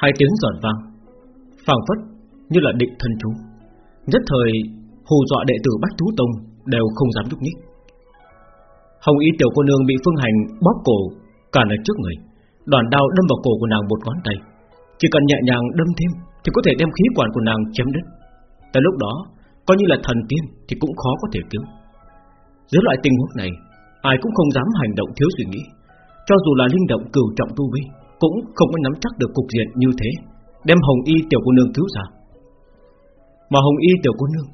Hai tiếng giòn vang, phảng phất như là định thân chú. Nhất thời, hù dọa đệ tử Bách Thú Tông Đều không dám nhúc nhích. Hồng y tiểu cô nương bị Phương Hành bóp cổ Cản ở trước người. Đoàn đao đâm vào cổ của nàng một ngón tay. Chỉ cần nhẹ nhàng đâm thêm Thì có thể đem khí quản của nàng chém đứt. Tại lúc đó, Coi như là thần tiên thì cũng khó có thể cứu. Dưới loại tình huống này, Ai cũng không dám hành động thiếu suy nghĩ. Cho dù là linh động cửu trọng tu vi cũng không có nắm chắc được cục diện như thế, Đem hồng y tiểu cô nương cứu ra. Mà hồng y tiểu cô nương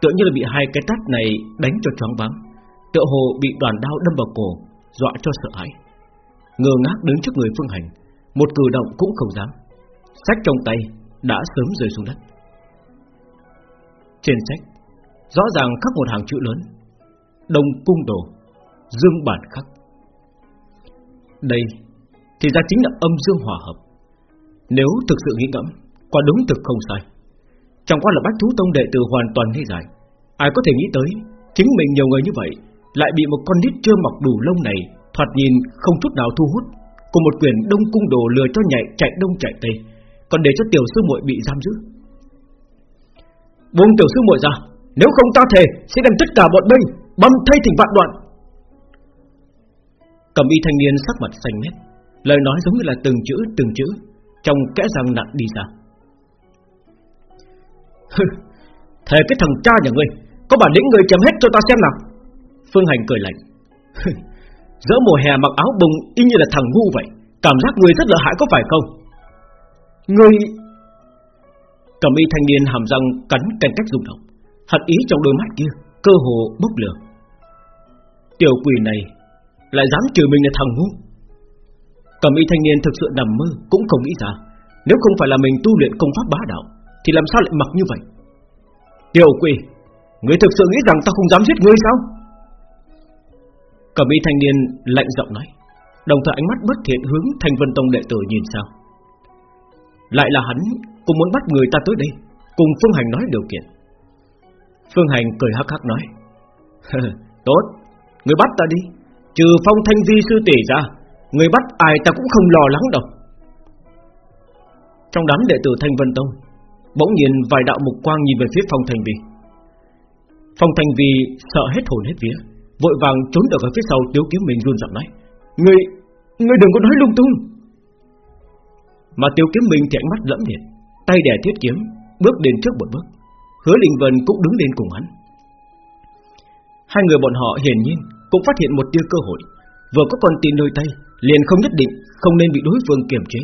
Tựa như là bị hai cái tát này đánh cho choáng váng, Tựa hồ bị đoàn đao đâm vào cổ, Dọa cho sợ hãi. Ngơ ngác đứng trước người phương hành, Một cử động cũng không dám. Sách trong tay đã sớm rơi xuống đất. Trên sách, Rõ ràng khắc một hàng chữ lớn, Đông cung đồ, Dương bản khắc. Đây thì ra chính là âm dương hòa hợp. Nếu thực sự nghĩ ngẫm, Quả đúng thực không sai. Chẳng qua là bách thú tông đệ tử hoàn toàn nghi giải Ai có thể nghĩ tới, Chính mình nhiều người như vậy Lại bị một con nít chưa mọc đủ lông này Thoạt nhìn không chút nào thu hút, Cùng một quyền đông cung đồ lừa cho nhảy chạy đông chạy tây, Còn để cho tiểu sư muội bị giam giữ. Buông tiểu sư muội ra, Nếu không ta thề, sẽ đem tất cả bọn binh Băm thay thành vạn đoạn. Cầm y thanh niên sắc mặt xanh mét Lời nói giống như là từng chữ từng chữ, Trong kẽ răng nặng đi ra. Thề cái thằng cha nhà ngươi, Có bản lĩnh người chém hết cho ta xem nào. Phương Hành cười lạnh. Giữa mùa hè mặc áo bùng, y như là thằng ngu vậy, Cảm giác người rất lợi hại có phải không? Người. Cầm y thanh niên hàm răng cắn canh cách rung động, Hận ý trong đôi mắt kia, Cơ hồ bốc lửa. Tiểu quỷ này Lại dám trừ mình là thằng ngu. Cầm y thanh niên thực sự nằm mơ Cũng không nghĩ ra, Nếu không phải là mình tu luyện công pháp bá đạo, Thì làm sao lại mặc như vậy? Tiểu quỷ người thực sự nghĩ rằng ta không dám giết ngươi sao? Cầm y thanh niên lạnh giọng nói, Đồng thời ánh mắt bất thiện hướng Thanh Vân Tông đệ tử nhìn sao Lại là hắn Cũng muốn bắt người ta tới đây, Cùng Phương Hành nói điều kiện. Phương Hành cười hắc hắc nói, Tốt, Người bắt ta đi, Trừ phong thanh vi sư tỷ ra Người bắt ai ta cũng không lo lắng đâu. Trong đám đệ tử Thanh Vân Tông Bỗng nhiên vài đạo mục quang nhìn về phía phong thanh vi. Phong thanh vi sợ hết hồn hết vía Vội vàng trốn được ở phía sau Tiếu kiếm mình run giọng nói Người, người đừng có nói lung tung. Mà Tiếu kiếm mình thì ánh mắt lẫm liệt Tay đè thiết kiếm Bước đến trước một bước Hứa Linh Vân cũng đứng lên cùng hắn. Hai người bọn họ hiển nhiên Cũng phát hiện một tia cơ hội Vừa có con tin nơi tay, Liền không nhất định không nên bị đối phương kiềm chế.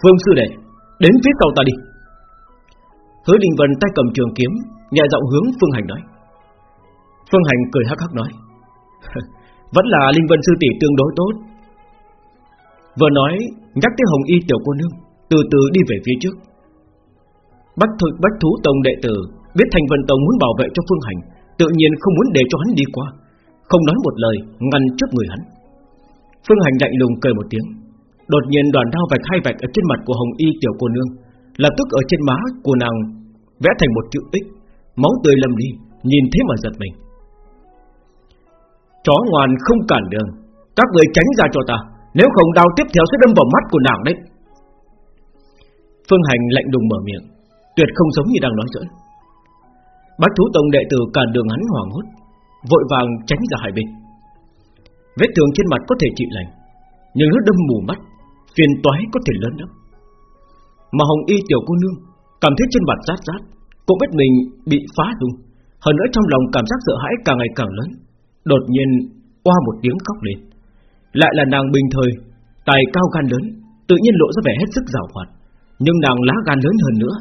Phương sư đệ, Đến phía sau ta đi. Hứa Linh Vân tay cầm trường kiếm, Nhẹ giọng hướng Phương Hành nói. Phương Hành cười hắc hắc nói, Vẫn là Linh Vân sư tỷ tương đối tốt. Vừa nói, Nhắc tới Hồng Y tiểu cô nương, Từ từ đi về phía trước. Bách thực Bách Thú Tông đệ tử Biết Thành Vân Tông muốn bảo vệ cho Phương Hành, Tự nhiên không muốn để cho hắn đi qua. Không nói một lời, ngăn trước người hắn. Phương Hành lạnh lùng cười một tiếng. Đột nhiên đoàn đao vạch hai vạch Ở trên mặt của Hồng Y tiểu cô nương, Lập tức ở trên má của nàng Vẽ thành một chữ X, Máu tươi lâm đi, Nhìn thế mà giật mình. Chó ngoan không cản đường, Các người tránh ra cho ta, Nếu không đao tiếp theo sẽ đâm vào mắt của nàng đấy. Phương Hành lạnh lùng mở miệng, Tuyệt không giống như đang nói giỡn. Bách thú tông đệ tử cản đường hắn hoảng hốt Vội vàng tránh ra hai bên. Vết thương trên mặt có thể trị lành, Nhưng nó đâm mù mắt, Phiền toái có thể lớn lắm. Mà Hồng Y tiểu cô nương Cảm thấy trên mặt rát rát Cũng biết mình bị phá dung Hơn nữa trong lòng cảm giác sợ hãi càng ngày càng lớn, Đột nhiên qua một tiếng khóc lên. Lại là nàng bình thời, Tài cao gan lớn, Tự nhiên lộ ra vẻ hết sức rào hoạt. Nhưng nàng lá gan lớn hơn nữa,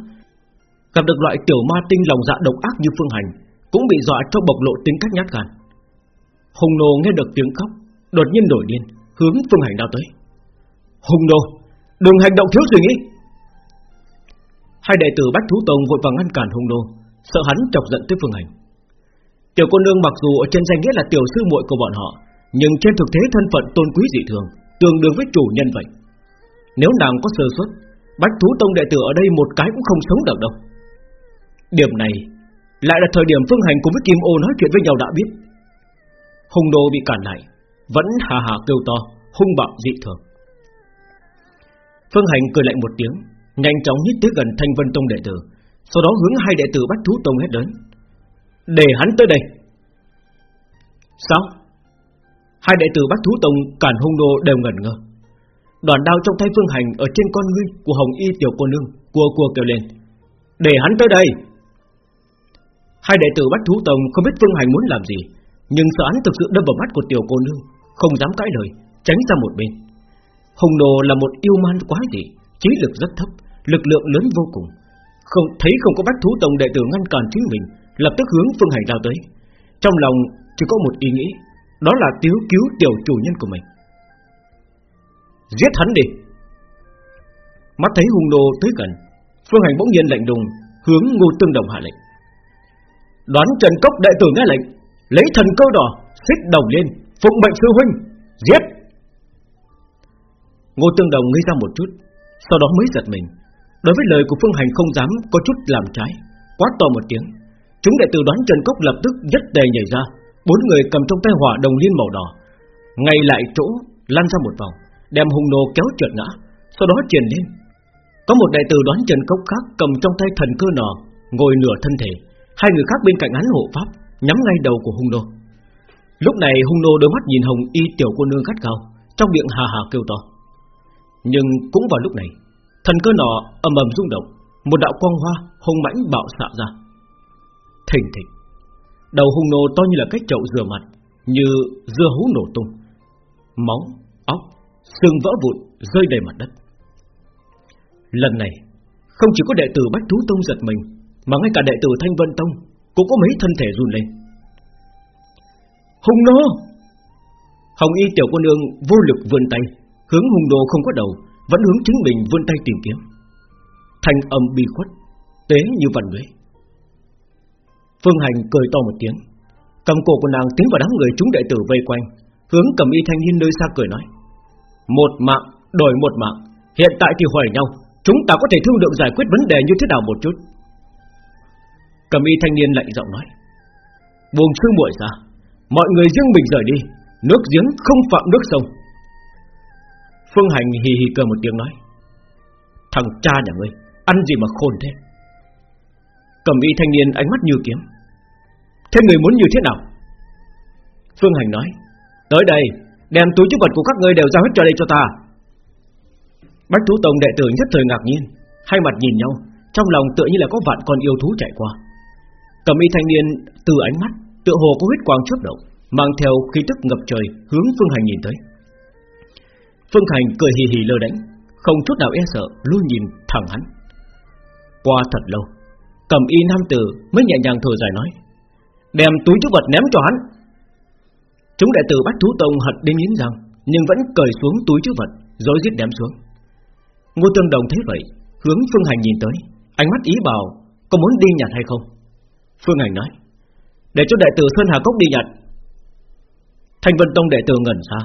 Gặp được loại tiểu ma tinh lòng dạ độc ác như Phương Hành cũng bị dọa cho bộc lộ tính cách nhát gan. Hùng nô nghe được tiếng khóc, Đột nhiên nổi điên, Hướng Phương Hành đao tới. Hùng nô, Đừng hành động thiếu suy nghĩ. Hai đệ tử Bách Thú Tông vội vàng ngăn cản Hùng nô, Sợ hắn chọc giận tới Phương Hành. Tiểu cô nương mặc dù ở trên danh nghĩa là tiểu sư muội của bọn họ, Nhưng trên thực tế thân phận tôn quý dị thường, Tương đương với chủ nhân vậy. Nếu nàng có sơ suất, Bách thú tông đệ tử ở đây một cái cũng không sống được đâu. Điểm này lại là thời điểm Phương Hành cùng với Kim Ô nói chuyện với nhau đã biết. Hùng đồ bị cản lại, Vẫn hà hà kêu to, Hung bạo dị thường. Phương Hành cười lạnh một tiếng, Nhanh chóng nhích tới gần Thanh Vân Tông đệ tử, Sau đó hướng hai đệ tử bắt thú tông hết đến. Để hắn tới đây. Sao? Hai đệ tử bắt thú tông Cản hung đô đều ngẩn ngơ. Đoàn đao trong tay Phương Hành Ở trên con ngươi của Hồng Y tiểu cô nương Cua cua kêu lên. Để hắn tới đây. Hai đệ tử bắt thú tông không biết Phương Hành muốn làm gì, Nhưng sợ án thực sự đâm vào mắt của tiểu cô nương, Không dám cãi lời, Tránh ra một bên. Hồng đồ là một yêu man quá dị, Trí lực rất thấp, Lực lượng lớn vô cùng. Không, Thấy không có bách thú tông đệ tử ngăn cản chính mình, Lập tức hướng phương hành lao tới. Trong lòng chỉ có một ý nghĩ, Đó là cứu cứu tiểu chủ nhân của mình. Giết hắn đi. Mắt thấy hung đồ tới gần, Phương hành bỗng nhiên lạnh đùng Hướng ngô tương đồng hạ lệnh. Đoán Trần Cốc đệ tử nghe lệnh, Lấy thần cơ đỏ, Xích đồng lên, Phụng mệnh sư huynh, Giết. Ngô Tương Đồng ngây ra một chút, Sau đó mới giật mình. Đối với lời của Phương Hành không dám có chút làm trái Quát to một tiếng, Chúng đệ tử đoán Trần Cốc lập tức nhất đề nhảy ra, Bốn người cầm trong tay hỏa đồng liên màu đỏ, Ngay lại chỗ lăn ra một vòng, Đem hung nô kéo trượt ngã, Sau đó truyền lên Có một đệ tử đoán Trần Cốc khác cầm trong tay thần cơ nỏ Ngồi nửa thân thể Hai người khác bên cạnh hắn hộ pháp Nhắm ngay đầu của hung nô. Lúc này hung nô đôi mắt nhìn hồng y tiểu cô nương gắt cao Trong miệng hà hà kêu to. Nhưng cũng vào lúc này Thần cơ nọ ầm ầm rung động Một đạo quang hoa hung mãnh bạo xạ ra. Thình thịch Đầu hung nô to như là cái chậu rửa mặt Như dưa hấu nổ tung. Máu, óc, xương vỡ vụn Rơi đầy mặt đất. Lần này Không chỉ có đệ tử Bách Thú Tông giật mình mà ngay cả đệ tử Thanh Vân Tông Cũng có mấy thân thể run lên. Hung nô Hồng y tiểu cô nương vô lực vươn tay, Hướng hung đồ không có đầu, Vẫn hướng chính mình vươn tay tìm kiếm. Thanh âm bi khuất, Tế như vần lưới Phương Hành cười to một tiếng, Cầm cổ của nàng tiến vào đám người chúng đệ tử vây quanh, Hướng cầm y thanh niên nơi xa cười nói, Một mạng, đổi một mạng, Hiện tại thì hỏi nhau, Chúng ta có thể thương lượng giải quyết vấn đề như thế nào một chút? Cầm y thanh niên lạnh giọng nói, Buông sư muội ra, Mọi người riêng mình rời đi, Nước giếng không phạm nước sông. Phương Hành hì hì cười một tiếng nói, Thằng cha nhà ngươi, Ăn gì mà khôn thế? Cầm y thanh niên ánh mắt như kiếm, Thế người muốn như thế nào? Phương Hành nói, Tới đây, Đem túi chức vật của các ngươi đều giao hết cho đây cho ta. Bách Thú Tông đệ tử nhất thời ngạc nhiên, Hai mặt nhìn nhau, Trong lòng tựa như là có vạn con yêu thú chạy qua. Cầm y thanh niên từ ánh mắt Tựa hồ có huyết quang chớp động, Mang theo khí tức ngập trời Hướng Phương Hành nhìn tới. Phương Hành cười hì hì lơ đánh, Không chút nào e sợ, luôn nhìn thẳng hắn. Qua thật lâu, Cầm y nam tử mới nhẹ nhàng thở dài nói, Đem túi chứa vật ném cho hắn. Chúng đệ tử Bách Thú Tông hận đến nghiến răng, Nhưng vẫn cởi xuống túi chứa vật Rồi giết ném xuống. Ngô Tương Đồng thấy vậy, Hướng Phương Hành nhìn tới, Ánh mắt ý bảo Có muốn đi nhặt hay không. Phương Hành nói Để cho đệ tử Sơn Hà Cốc đi nhặt Thành Vân Tông đệ tử ngẩn xa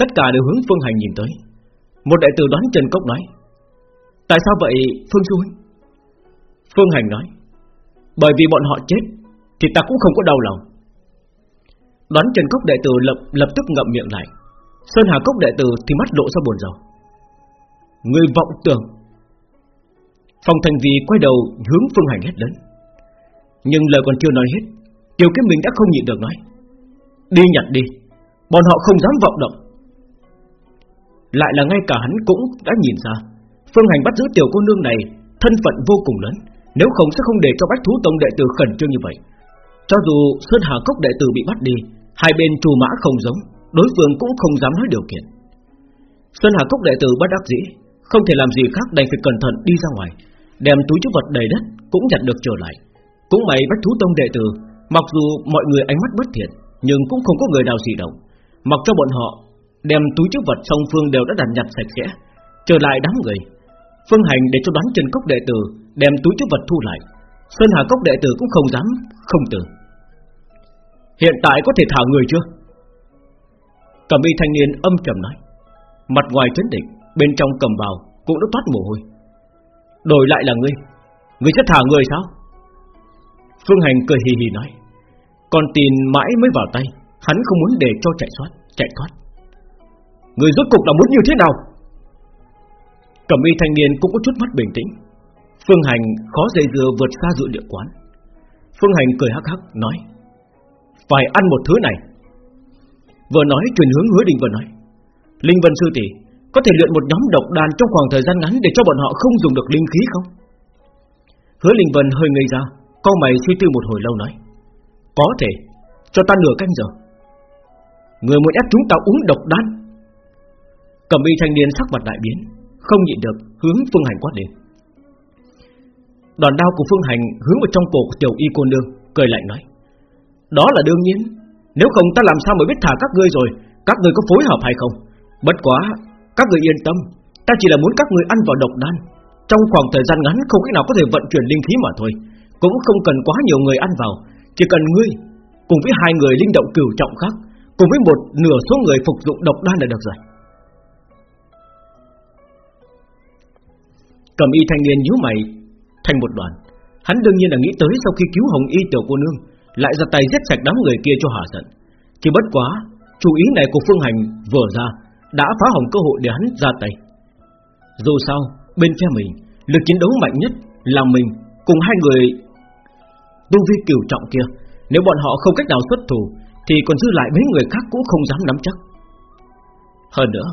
Tất cả đều hướng Phương Hành nhìn tới. Một đại tử đoán Trần Cốc nói Tại sao vậy Phương Xu Phương Hành nói Bởi vì bọn họ chết Thì ta cũng không có đau lòng. Đoán Trần Cốc đệ tử lập, lập tức ngậm miệng lại. Sơn Hà Cốc đệ tử thì mắt lộ ra buồn rầu. Người vọng tưởng. Phong Thành Vì quay đầu hướng Phương Hành hét lớn nhưng lời còn chưa nói hết Tiêu Kiếm mình đã không nhịn được nói. Đi nhặt đi, Bọn họ không dám vọng động. Lại là ngay cả hắn cũng đã nhìn ra, Phương Hành bắt giữ tiểu cô nương này Thân phận vô cùng lớn, Nếu không sẽ không để cho Bách Thú Tông đệ tử khẩn trương như vậy. Cho dù Sơn Hà Cốc đệ tử bị bắt đi, Hai bên trù mã không giống, Đối phương cũng không dám nói điều kiện. Sơn Hà Cốc đệ tử bất đắc dĩ, Không thể làm gì khác đành phải cẩn thận đi ra ngoài, Đem túi chứa vật đầy đất Cũng nhặt được trở lại. Cũng may Bách Thú Tông đệ tử, Mặc dù mọi người ánh mắt bất thiện, Nhưng cũng không có người nào gì động. Mặc cho bọn họ Đem túi chứa vật song phương đều đã đặt nhặt sạch sẽ, Trở lại đám người. Phương Hành để cho đoán chân Cốc đệ tử Đem túi chứa vật thu lại. Sơn Hà Cốc đệ tử cũng không dám, Không từ Hiện tại có thể thả người chưa? Cầm y thanh niên âm trầm nói. Mặt ngoài chấn định, Bên trong cầm vào cũng đã toát mồ hôi. Đổi lại là ngươi. Ngươi sẽ thả người sao? Phương Hành cười hì hì nói Còn tiền mãi mới vào tay, Hắn không muốn để cho chạy thoát Chạy thoát. Người rốt cục là muốn như thế nào? Cẩm y thanh niên cũng có chút mắt bình tĩnh. Phương Hành khó dây dưa vượt xa dự địa quán. Phương Hành cười hắc hắc, nói, Phải ăn một thứ này. Vừa nói, truyền hướng hứa đình vừa nói, Linh Vân Sư tỷ, Có thể luyện một nhóm độc đàn trong khoảng thời gian ngắn Để cho bọn họ không dùng được linh khí không? Hứa Linh Vân hơi ngây ra Câu mày suy tư một hồi lâu nói, Có thể, Cho ta nửa canh giờ. Người muốn ép chúng ta uống độc đan. Cầm y thanh niên sắc mặt đại biến, Không nhịn được hướng Phương Hành quát đến Đoàn đao của Phương Hành hướng vào trong cổ của tiểu y cô nương, Cười lạnh nói, Đó là đương nhiên. Nếu không ta làm sao mới biết thả các ngươi rồi? Các ngươi có phối hợp hay không? Bất quá, Các ngươi yên tâm, Ta chỉ là muốn các ngươi ăn vào độc đan. Trong khoảng thời gian ngắn không cách nào có thể vận chuyển linh khí mà thôi. Cũng không cần quá nhiều người ăn vào. Chỉ cần ngươi Cùng với hai người linh động cửu trọng khác, Cùng với một nửa số người phục dụng độc đan là được rồi. Cầm y thanh niên nhíu mày, thành một đoàn. Hắn đương nhiên là nghĩ tới sau khi cứu Hồng Y tiểu cô nương, Lại ra tay giết sạch đám người kia cho hả giận. Chỉ bất quá Chủ ý này của Phương Hành vừa ra, Đã phá hỏng cơ hội để hắn ra tay. Dù sao, Bên phe mình, Lực chiến đấu mạnh nhất là mình Cùng hai người Tu vi cửu trọng kia, Nếu bọn họ không cách nào xuất thủ, Thì còn dư lại mấy người khác cũng không dám nắm chắc. Hơn nữa,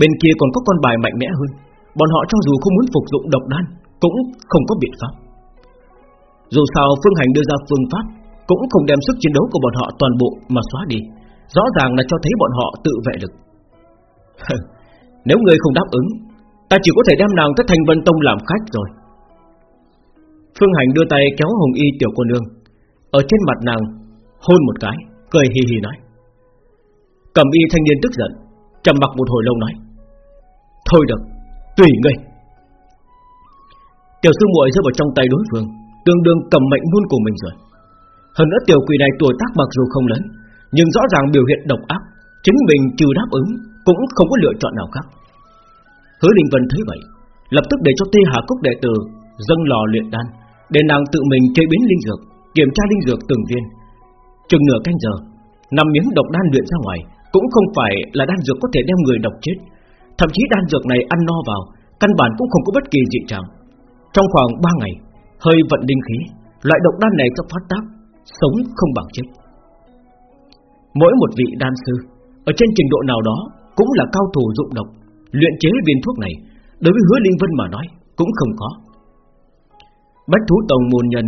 Bên kia còn có con bài mạnh mẽ hơn. Bọn họ cho dù không muốn phục dụng độc đan, Cũng không có biện pháp. Dù sao Phương Hành đưa ra phương pháp, Cũng không đem sức chiến đấu của bọn họ toàn bộ mà xóa đi. Rõ ràng là cho thấy bọn họ tự vệ lực. Nếu người không đáp ứng, Ta chỉ có thể đem nàng tới thành Vân Tông làm khách rồi. Phương Hành đưa tay kéo Hồng Y tiểu cô nương. Ở trên mặt nàng, Hôn một cái, Cười hì hì nói. Cầm y thanh niên tức giận, trầm mặc một hồi lâu nói. Thôi được, Tùy ngươi. Tiểu sư muội rơi vào trong tay đối phương, Tương đương cầm mệnh muôn của mình rồi. Hơn nữa tiểu quỷ này tuổi tác mặc dù không lớn, Nhưng rõ ràng biểu hiện độc ác, Chính mình trừ đáp ứng Cũng không có lựa chọn nào khác. Hứa Linh Vân thấy vậy, Lập tức để cho Tê Hà Cúc đệ tử Dâng lò luyện đan để nàng tự mình chế biến linh dược, Kiểm tra linh dược từng viên. Chừng nửa canh giờ, năm miếng độc đan luyện ra ngoài Cũng không phải là đan dược có thể đem người độc chết. Thậm chí đan dược này ăn no vào, Căn bản cũng không có bất kỳ dị trạng. Trong khoảng 3 ngày, Hơi vận linh khí, Loại độc đan này sẽ phát tác, Sống không bằng chết. Mỗi một vị đan sư, Ở trên trình độ nào đó Cũng là cao thủ dụng độc. Luyện chế viên thuốc này, Đối với hứa Linh Vân mà nói Cũng không có Bách thú tông môn nhân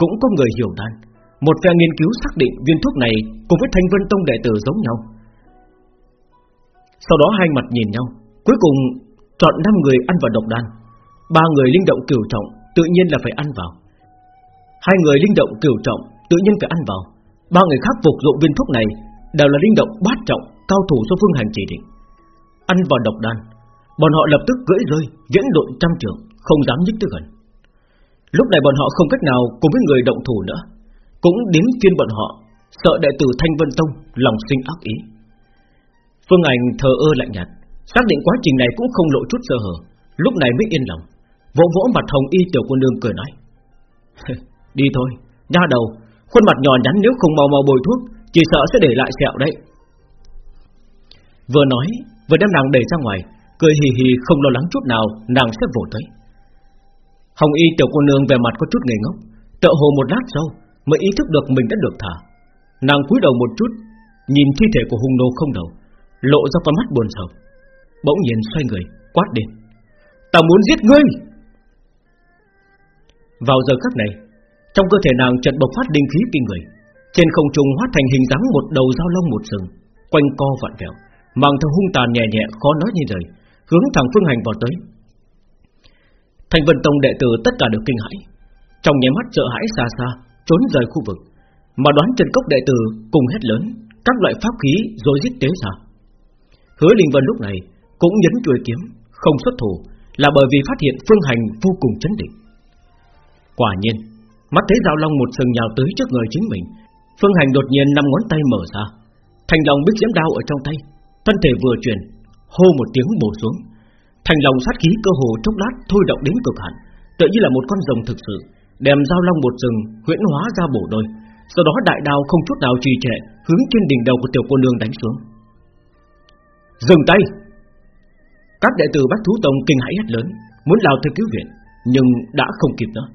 Cũng có người hiểu đan Một phe nghiên cứu xác định viên thuốc này Cùng với thanh vân tông đệ tử giống nhau. Sau đó hai mặt nhìn nhau, Cuối cùng chọn 5 người ăn vào độc đan. Ba người linh động cửu trọng Tự nhiên là phải ăn vào. Hai người linh động cửu trọng Tự nhiên phải ăn vào. Ba người khác phục dụng viên thuốc này Đều là linh động bát trọng, Cao thủ do phương hành chỉ định. Ăn vào độc đan, Bọn họ lập tức gãy rơi, Viễn độn trăm trường, Không dám nhích tới gần. Lúc này bọn họ không cách nào cùng với người động thủ nữa. Cũng đến phiên bọn họ, Sợ đệ tử Thanh Vân Tông Lòng sinh ác ý. Phương Ảnh thờ ơ lạnh nhạt, Xác định quá trình này cũng không lộ chút sơ hở. Lúc này mới yên lòng, Vỗ vỗ mặt hồng y tiểu cô nương cười nói Đi thôi Nha đầu, Khuôn mặt nhỏ nhắn nếu không mau mau bồi thuốc, Chỉ sợ sẽ để lại sẹo đấy. Vừa nói, Vừa đem nàng đẩy ra ngoài, Cười hì hì, không lo lắng chút nào, Nàng sẽ vỗ tới. Hồng y tiểu cô nương về mặt có chút ngây ngốc Tợ hồ một lát sau Mới ý thức được mình đã được thả. Nàng cúi đầu một chút, Nhìn thi thể của hung nô không đầu, Lộ ra con mắt buồn sầu Bỗng nhiên xoay người, quát đến Ta muốn giết ngươi! Vào giờ khắc này, Trong cơ thể nàng chợt bộc phát linh khí kinh người, Trên không trung hóa thành hình dáng một đầu dao long một sừng, Quanh co vặn vẹo, Mang theo hung tàn nhẹ nhẹ khó nói như lời, Hướng thẳng phương hành vào tới. Thành Vân Tông đệ tử tất cả đều kinh hãi. Trong nháy mắt sợ hãi xa xa, Trốn rời khu vực, Mà đoán Trần Cốc đệ tử cùng hét lớn, Các loại pháp khí rồi giết tế ra. Hứa Linh Vân lúc này Cũng nhấn chuôi kiếm, Không xuất thủ, Là bởi vì phát hiện phương hành vô cùng chấn định. Quả nhiên, Mắt thấy giao long một sừng nhào tới trước người chính mình, Phương hành đột nhiên năm ngón tay mở ra, Thành lòng bích diễm đao ở trong tay, Thân thể vừa chuyển, Hô một tiếng bổ xuống Thành lòng sát khí cơ hồ chốc lát thôi động đến cực hạn Tự như là một con rồng thực sự, Đem dao long một rừng, huyễn hóa ra bổ đôi. Sau đó đại đao không chút nào trì trệ Hướng trên đỉnh đầu của tiểu cô nương đánh xuống. Dừng tay! Các đệ tử Bách Thú Tông kinh hãi hét lớn, Muốn lao tới cứu viện, Nhưng đã không kịp nữa.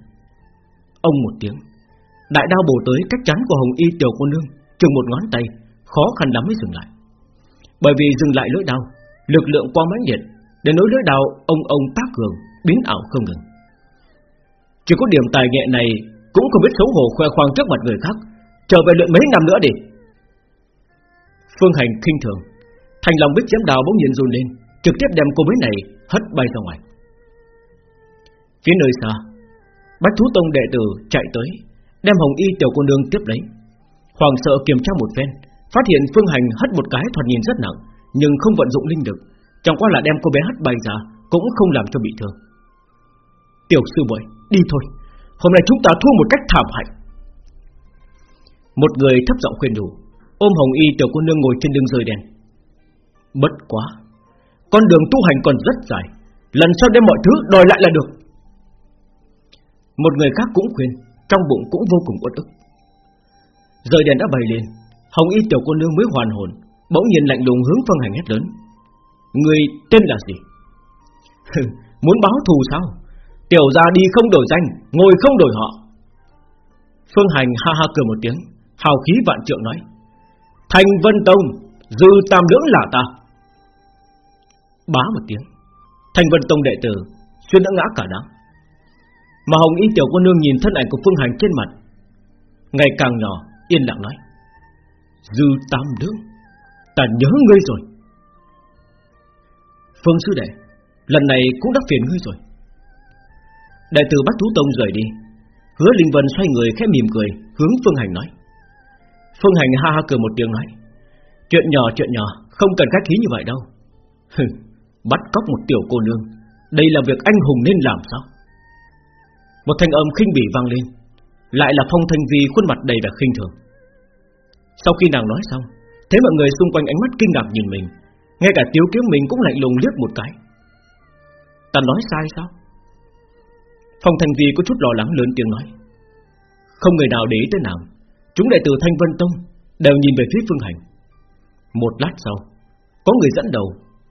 Ông một tiếng, Đại đao bổ tới cách chắn của Hồng Y tiểu cô nương, Chừng một ngón tay, Khó khăn lắm mới dừng lại. Bởi vì dừng lại lưỡi đao, Lực lượng quang mãnh liệt để nối lưỡi đào ông ông tác cường Biến ảo không ngừng. Chỉ có điểm tài nghệ này Cũng không biết xấu hổ khoe khoang trước mặt người khác, Trở về luyện mấy năm nữa đi. Phương Hành kinh thường, Thành lòng biết chém đào bỗng nhiên run lên, Trực tiếp đem cô bé này hất bay ra ngoài. Phía nơi xa, Bách Thú Tông đệ tử chạy tới, Đem hồng y tiểu cô nương tiếp lấy. Hoàng sợ kiểm tra một phen, Phát hiện Phương Hành hất một cái thoạt nhìn rất nặng, Nhưng không vận dụng linh lực Chẳng qua là đem cô bé hất bay ra, Cũng không làm cho bị thương. Tiểu sư muội, đi thôi. Hôm nay chúng ta thua một cách thảm hại. Một người thấp giọng khuyên đủ, Ôm hồng y tiểu cô nương ngồi trên lưng rơi đèn Bất quá, Con đường tu hành còn rất dài, Lần sau đem mọi thứ đòi lại là được. Một người khác cũng khuyên, Trong bụng cũng vô cùng uất ức. Rời đèn đã bày lên, Hồng y tiểu cô nương mới hoàn hồn, Bỗng nhiên lạnh lùng hướng Phương Hành hét lớn. Người tên là gì? Muốn báo thù sao? Tiểu ra đi không đổi danh, Ngồi không đổi họ. Phương Hành ha ha cười một tiếng, Hào khí vạn trượng nói, Thành Vân Tông, Dư Tam Lưỡng là ta. Bá một tiếng, Thành Vân Tông đệ tử Xuyên đã ngã cả đám. Mà Hồng Y Tiểu Quân Nương nhìn thân ảnh của Phương Hành trên mặt, Ngày càng nhỏ, Yên lặng nói, Dư Tam Lưỡng, Ta nhớ ngươi rồi. Phương Sư Đệ, Lần này cũng đã phiền ngươi rồi. Đại tử bắt Thú Tông rời đi. Hứa Linh Vân xoay người khẽ mỉm cười, Hướng Phương Hành nói. Phương Hành ha ha cười một tiếng nói. Chuyện nhỏ chuyện nhỏ, Không cần khách khí như vậy đâu. Bắt cóc một tiểu cô nương, Đây là việc anh hùng nên làm sao? Một thanh âm khinh bỉ vang lên, Lại là phong thanh vi khuôn mặt đầy vẻ khinh thường. Sau khi nàng nói xong, Thấy mọi người xung quanh ánh mắt kinh ngạc nhìn mình ngay cả tiếu kiếm mình cũng lạnh lùng liếc một cái. Ta nói sai sao? Phong thành vi có chút lo lắng lớn tiếng nói. Không người nào để ý tới nàng. Chúng đệ tử Thanh Vân Tông Đều nhìn về phía Phương Hành. Một lát sau, Có người dẫn đầu,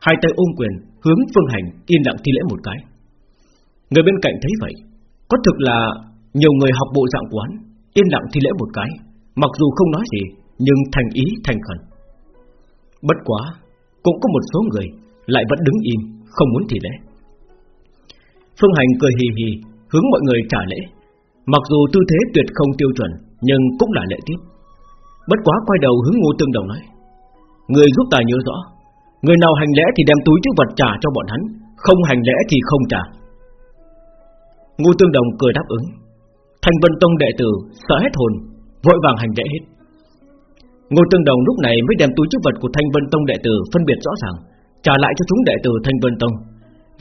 Hai tay ôm quyền, hướng Phương Hành yên lặng thi lễ một cái. Người bên cạnh thấy vậy, Có thực là nhiều người học bộ dạng quán, Yên lặng thi lễ một cái. Mặc dù không nói gì, Nhưng thành ý, thành khẩn. Bất quá cũng có một số người Lại vẫn đứng im, Không muốn thì lễ. Phương Hành cười hì hì, Hướng mọi người trả lễ. Mặc dù tư thế tuyệt không tiêu chuẩn, Nhưng cũng là lễ tiếp Bất quá quay đầu hướng ngô tương đồng nói, Người giúp ta nhớ rõ, Người nào hành lễ thì đem túi chứa vật trả cho bọn hắn, Không hành lễ thì không trả. Ngô tương đồng cười đáp ứng. Thành vân tông đệ tử sợ hết hồn, Vội vàng hành lễ hết. Ngô tương đồng lúc này mới đem túi chức vật của Thanh Vân Tông đệ tử phân biệt rõ ràng, trả lại cho chúng đệ tử Thanh Vân Tông.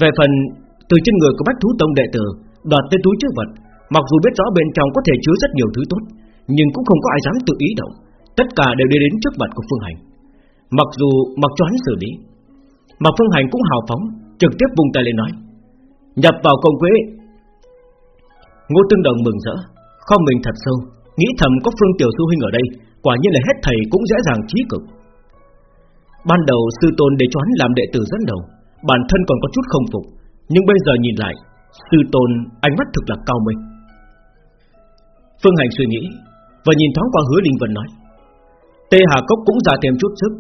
Về phần từ trên người của Bách Thú Tông đệ tử đoạt tới túi chức vật, mặc dù biết rõ bên trong có thể chứa rất nhiều thứ tốt, nhưng cũng không có ai dám tự ý động, tất cả đều đi đến trước mặt của Phương Hành. Mặc dù mặc cho hắn xử lý, mà Phương Hành cũng hào phóng, trực tiếp vùng tay lên nói: nhập vào công quế. Ngô Tương Đồng mừng rỡ, kho mình thật sâu, nghĩ thầm có Phương Tiểu Sư huynh ở đây, quả nhiên là hết thầy cũng dễ dàng trí cực. Ban đầu sư tôn để cho hắn làm đệ tử dẫn đầu, bản thân còn có chút không phục, nhưng bây giờ nhìn lại, sư tôn ánh mắt thực là cao minh. Phương Hành suy nghĩ và nhìn thoáng qua Hứa Linh Vân nói: Tê Hà Cốc cũng ra thêm chút sức,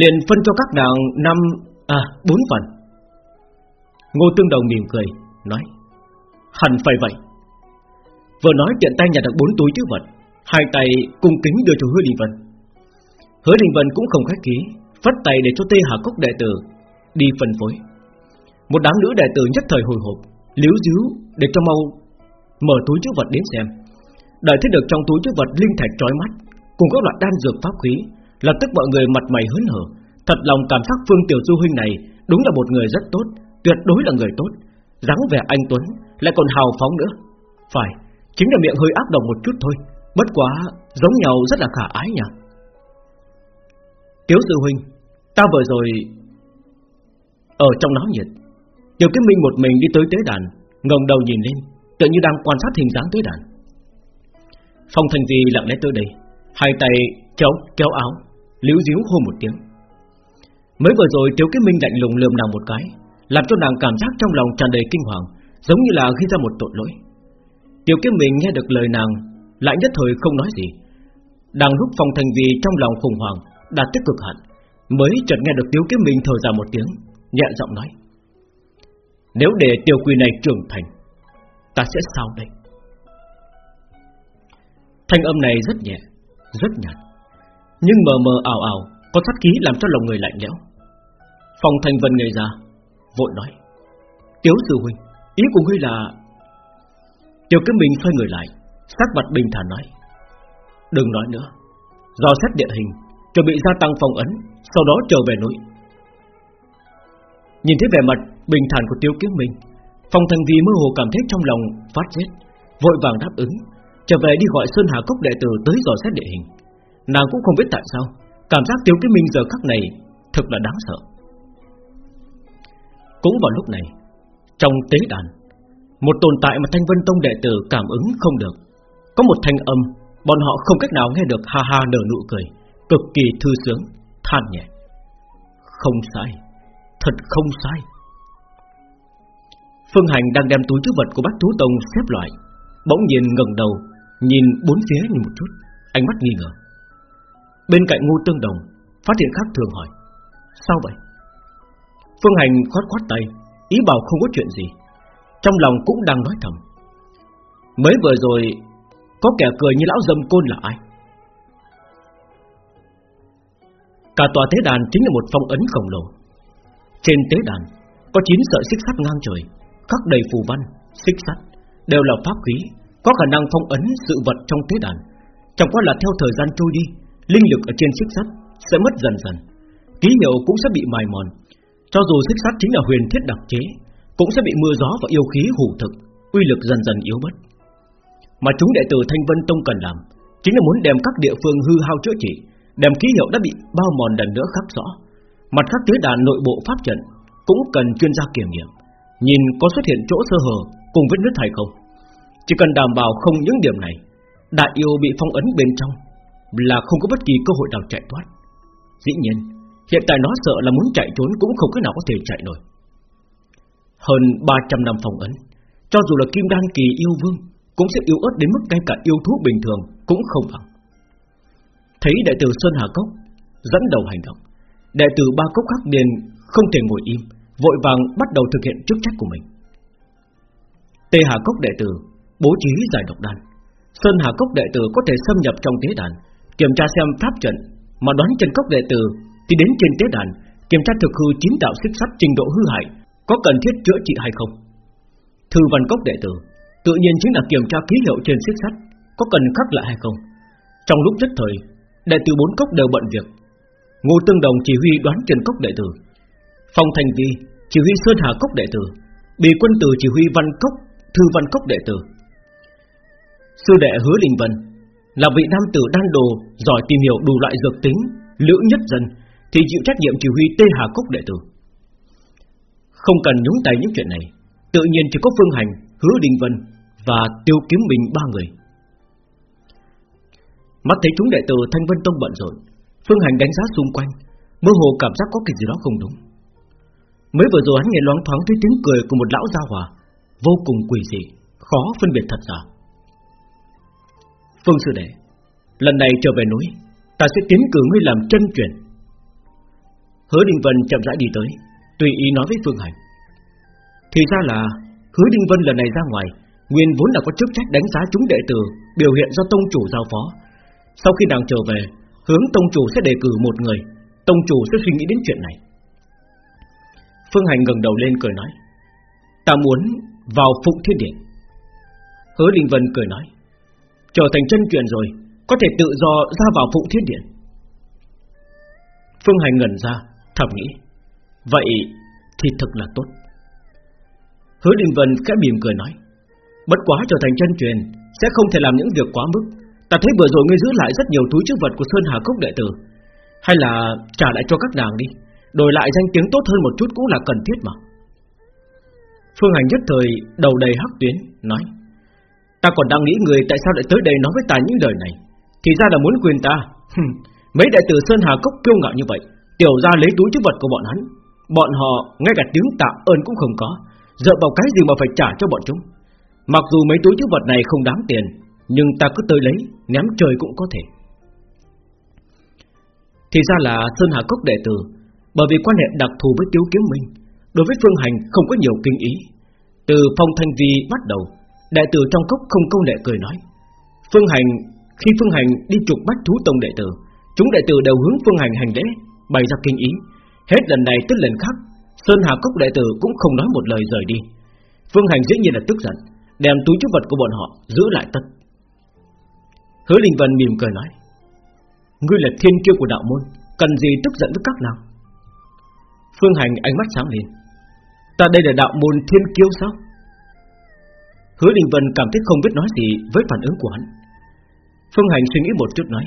liền phân cho các nàng năm à bốn phần. Ngô Tương Đồng mỉm cười nói: hẳn phải vậy. Vừa nói tiện tay nhặt được bốn túi chứa vật, hai tay cung kính đưa cho Hứa Đình Vân. Hứa Đình Vân cũng không khách khí, phất tay để cho Tê Hà Cốc đệ tử đi phân phối. Một đám nữ đệ tử nhất thời hồi hộp, liếu díu để cho mau mở túi chứa vật đến xem. Đợi thấy được trong túi chứa vật linh thạch trói mắt, cùng các loại đan dược pháp khí, lập tức mọi người mặt mày hớn hở, thật lòng cảm giác Phương Tiểu Du huynh này đúng là một người rất tốt, tuyệt đối là người tốt, dáng vẻ anh tuấn, lại còn hào phóng nữa. Phải, chính là miệng hơi ác độc một chút thôi, bất quá giống nhau rất là khả ái nhỉ. Tiếu sư huynh, ta vừa rồi ở trong náo nhiệt, Tiểu Kiếm Minh một mình đi tới tế đàn, ngẩng đầu nhìn lên, tự như đang quan sát hình dáng tế đàn. Phong Thành Di lặng lẽ tới đây, hai tay kéo kéo áo, Liễu díu hô một tiếng. Mới vừa rồi Tiểu Kiếm Minh lạnh lùng lườm nàng một cái, làm cho nàng cảm giác trong lòng tràn đầy kinh hoàng, giống như là ghi ra một tội lỗi. Tiểu Kiếm mình nghe được lời nàng, lại nhất thời không nói gì. Đang lúc Phong Thành Vì trong lòng khủng hoảng, đạt tới cực hạn, mới chợt nghe được Tiểu Kiếm Minh thở ra một tiếng, nhẹ giọng nói: "Nếu để Tiểu Quỷ này trưởng thành, ta sẽ sao đây?" Thanh âm này rất nhẹ, rất nhạt, nhưng mờ mờ ảo ảo, có sát khí làm cho lòng người lạnh lẽo. Phong Thành Vân ngây ra, vội nói: "Tiếu sư huynh, ý của ngươi là?" Tiểu Kiếm Minh xoay người lại, sắc mặt bình thản nói: "Đừng nói nữa, do xét địa hình, chuẩn bị gia tăng phòng ấn, sau đó trở về núi." Nhìn thấy vẻ mặt bình thản của Tiêu Kiếm Minh, Phong Thành Vì mơ hồ cảm thấy trong lòng phát rét, vội vàng đáp ứng, trở về đi gọi Sơn Hà Cốc đệ tử tới dò xét địa hình. Nàng cũng không biết tại sao, cảm giác Tiêu Kiếm Minh giờ khắc này thực là đáng sợ. Cũng vào lúc này Trong tế đàn Một tồn tại mà Thanh Vân Tông đệ tử cảm ứng không được có một thanh âm, Bọn họ không cách nào nghe được, ha ha nở nụ cười, Cực kỳ thư sướng, Than nhẹ. Không sai, Thật không sai. Phương Hành đang đem túi chứa vật của bác Thú Tông xếp loại, Bỗng nhiên ngẩng đầu, Nhìn bốn phía như một chút, Ánh mắt nghi ngờ. Bên cạnh ngô tương đồng, Phát hiện khác thường hỏi, Sao vậy? Phương Hành khoát khoát tay, Ý bảo không có chuyện gì, Trong lòng cũng đang nói thầm, Mới vừa rồi có kẻ cười như lão dâm côn là ai? Cả tòa tế đàn chính là một phong ấn khổng lồ. Trên tế đàn Có 9 sợi xích sắt ngang trời Khắc đầy phù văn, xích sắt Đều là pháp khí Có khả năng phong ấn sự vật trong tế đàn. Chẳng qua là theo thời gian trôi đi Linh lực ở trên xích sắt sẽ mất dần dần. Ký hiệu cũng sẽ bị mài mòn. Cho dù xích sắt chính là huyền thiết đặc chế Cũng sẽ bị mưa gió và yêu khí hủ thực Uy lực dần dần yếu bớt. Mà chúng đệ tử Thanh Vân Tông cần làm, Chính là muốn đem các địa phương hư hao chữa trị, Đem ký hiệu đã bị bao mòn lần nữa khắc rõ. Mặt khác tế đàn nội bộ pháp trận Cũng cần chuyên gia kiểm nghiệm, Nhìn có xuất hiện chỗ sơ hở Cùng vết nứt hay không. Chỉ cần đảm bảo không những điểm này, Đại yêu bị phong ấn bên trong Là không có bất kỳ cơ hội nào chạy thoát. Dĩ nhiên, Hiện tại nó sợ là muốn chạy trốn Cũng không cách nào có thể chạy nổi. Hơn 300 năm phòng ấn, Cho dù là kim đan kỳ yêu vương cũng sẽ yếu ớt đến mức ngay cả yêu thú bình thường Cũng không bằng. Thấy đại tử Sơn Hà Cốc Dẫn đầu hành động, Đại tử Ba Cốc Khắc liền không thể ngồi im, Vội vàng bắt đầu thực hiện chức trách của mình. Tê Hà Cốc đệ tử Bố trí giải độc đan. Sơn Hà Cốc đệ tử có thể xâm nhập trong tế đàn, Kiểm tra xem pháp trận, Mà đoán chân cốc đệ tử thì đến trên tế đàn, kiểm tra thực hư chín đạo xích sắt trình độ hư hại có cần thiết chữa trị hay không. Thư văn cốc đệ tử tự nhiên chính là kiểm tra ký hiệu trên xích sắt có cần khắc lại hay không. Trong lúc nhất thời, đệ tử bốn cốc đều bận việc. Ngô Tương Đồng chỉ huy đoán trần cốc đệ tử, Phong Thành Vi chỉ huy Sơn Hà cốc đệ tử, Bì Quân Tử chỉ huy Văn cốc, Thư Văn cốc đệ tử. Sư đệ Hứa Linh Vân là vị nam tử đan đồ giỏi tìm hiểu đủ loại dược tính, lữ nhất dân thì chịu trách nhiệm chỉ huy Tê Hà Cốc đệ tử. Không cần nhúng tay những chuyện này, tự nhiên chỉ có Phương Hành, Hứa Đình Vân và Tiêu Kiếm Bình ba người. Mắt thấy chúng đệ tử Thanh Vân Tông bận rộn, Phương Hành đánh giá xung quanh, mơ hồ cảm giác có cái gì đó không đúng. Mới vừa rồi hắn nghe loáng thoáng thấy tiếng cười của một lão gia hòa, vô cùng quỷ dị, khó phân biệt thật giả. Phương sư đệ, lần này trở về núi, ta sẽ tiến cử ngươi làm chân truyền Hứa Đình Vân chậm rãi đi tới Tùy ý nói với Phương Hành Thì ra là Hứa Đình Vân lần này ra ngoài Nguyên vốn là có chức trách đánh giá chúng đệ tử, Biểu hiện do tông chủ giao phó. Sau khi nàng trở về, Hướng tông chủ sẽ đề cử một người, Tông chủ sẽ suy nghĩ đến chuyện này. Phương Hành ngẩng đầu lên cười nói, Ta muốn vào Phụng Thiên Điện. Hứa Đình Vân cười nói, Trở thành chân truyền rồi, Có thể tự do ra vào Phụng Thiên Điện. Phương Hành ngẩn ra, Thầm nghĩ, Vậy thì thật là tốt. Hứa Đình Vân khẽ mỉm cười nói Bất quá trở thành chân truyền, Sẽ không thể làm những việc quá mức. Ta thấy vừa rồi ngươi giữ lại rất nhiều túi chức vật của Sơn Hà Cốc đệ tử. Hay là trả lại cho các nàng đi, Đổi lại danh tiếng tốt hơn một chút cũng là cần thiết mà. Phương Hành nhất thời đầu đầy hắc tuyến, Nói, Ta còn đang nghĩ người tại sao lại tới đây nói với ta những lời này. Thì ra là muốn quyền ta. Mấy đại tử Sơn Hà Cốc kiêu ngạo như vậy, Tiểu ra lấy túi chức vật của bọn hắn. Bọn họ ngay cả tiếng tạ ơn cũng không có, Dựa vào cái gì mà phải trả cho bọn chúng? Mặc dù mấy túi chứa vật này không đáng tiền, Nhưng ta cứ tới lấy, Ném trời cũng có thể. Thì ra là Sơn Hà Cốc đệ tử, Bởi vì quan hệ đặc thù với Tiếu Kiếm Minh, Đối với Phương Hành không có nhiều kinh ý. Từ phong thanh vi bắt đầu, Đệ tử trong cốc không câu lệ cười nói. Phương Hành, Khi Phương Hành đi trục bắt thú tông đệ tử, Chúng đệ tử đều hướng Phương Hành hành lễ, Bày ra kinh ý. Hết lần này tới lần khác, Sơn Hà Cốc đệ tử cũng không nói một lời rời đi. Phương Hành dĩ nhiên là tức giận Đem túi chứa vật của bọn họ giữ lại tất. Hứa Linh Vân mỉm cười nói, Ngươi là thiên kiêu của đạo môn, Cần gì tức giận với các nào Phương Hành ánh mắt sáng lên, Ta đây là đạo môn thiên kiêu sao? Hứa Đình Vân cảm thấy không biết nói gì Với phản ứng của hắn. Phương Hành suy nghĩ một chút nói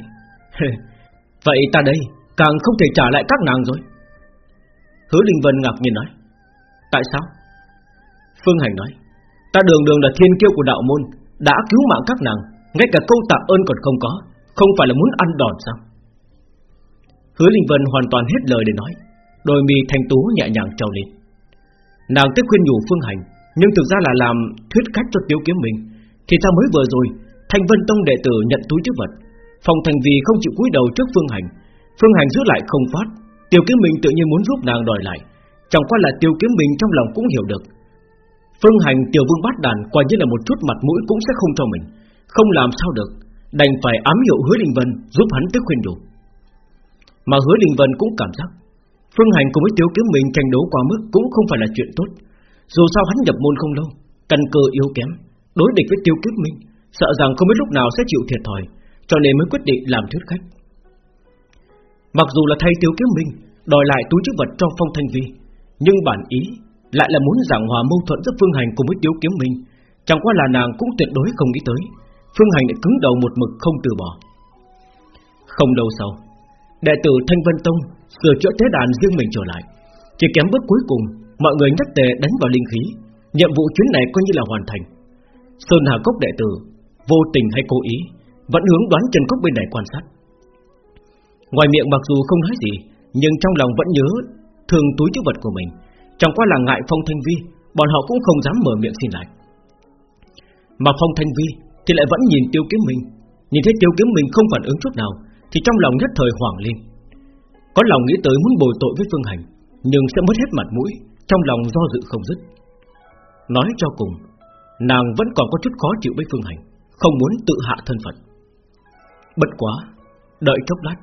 Vậy ta đây càng không thể trả lại các nàng rồi. Hứa Linh Vân ngạc nhiên nói, Tại sao? Phương Hành nói Ta đường đường là thiên kiêu của đạo môn, Đã cứu mạng các nàng, Ngay cả câu tạ ơn còn không có, Không phải là muốn ăn đòn sao? Hứa Linh Vân hoàn toàn hết lời để nói, Đôi mi thanh tú nhẹ nhàng trao lên. Nàng tiếp khuyên nhủ Phương Hành, Nhưng thực ra là làm thuyết khách cho Tiếu Kiếm mình Thì ta mới vừa rồi, Thanh Vân Tông đệ tử nhận túi chức vật. Phòng Thành Vì không chịu cúi đầu trước Phương Hành Phương Hành giữ lại không phát Tiêu Kiếm Minh tự nhiên muốn giúp nàng đòi lại, Chẳng qua là Tiêu Kiếm Minh trong lòng cũng hiểu được. Phương Hành Tiểu Vương Bát Đàn Quả như là một chút mặt mũi cũng sẽ không cho mình. Không làm sao được, Đành phải ám hiệu Hứa Linh Vân giúp hắn tức khuyên đủ Mà Hứa Linh Vân cũng cảm giác, Phương Hành cùng với Tiêu Kiếm Minh tranh đấu quá mức Cũng không phải là chuyện tốt. Dù sao hắn nhập môn không lâu, Căn cơ yếu kém, Đối địch với Tiêu Kiếm Minh Sợ rằng không biết lúc nào sẽ chịu thiệt thòi, Cho nên mới quyết định làm thuyết khách. Mặc dù là thay Tiêu Kiếm Minh Đòi lại túi chức vật cho Phong Thanh Vi, Nhưng bản ý lại là muốn giảng hòa mâu thuẫn giữa Phương Hành cùng với Tiếu Kiếm Minh. Chẳng qua là nàng cũng tuyệt đối không nghĩ tới. Phương Hành lại cứng đầu một mực không từ bỏ. Không lâu sau, Đệ tử Thanh Vân Tông Sửa chữa tế đàn riêng mình trở lại. Chỉ kém bước cuối cùng, Mọi người nhất tề đánh vào linh khí. Nhiệm vụ chuyến này coi như là hoàn thành. Sơn Hà Cốc đệ tử, Vô tình hay cố ý, Vẫn hướng đoán Trần Cốc bên này quan sát. Ngoài miệng mặc dù không nói gì, Nhưng trong lòng vẫn nhớ Thường túi chữ vật của mình. Chẳng qua là ngại Phong Thanh Vi, Bọn họ cũng không dám mở miệng xin lại. Mà Phong Thanh Vi Thì lại vẫn nhìn Tiêu Kiếm Minh. Nhìn thấy Tiêu Kiếm Minh không phản ứng chút nào, Thì trong lòng nhất thời hoảng lên. Có lòng nghĩ tới muốn bồi tội với Phương Hành, Nhưng sẽ mất hết mặt mũi, Trong lòng do dự không dứt. Nói cho cùng, Nàng vẫn còn có chút khó chịu với Phương Hành, Không muốn tự hạ thân phận. Bất quá, Đợi chốc lát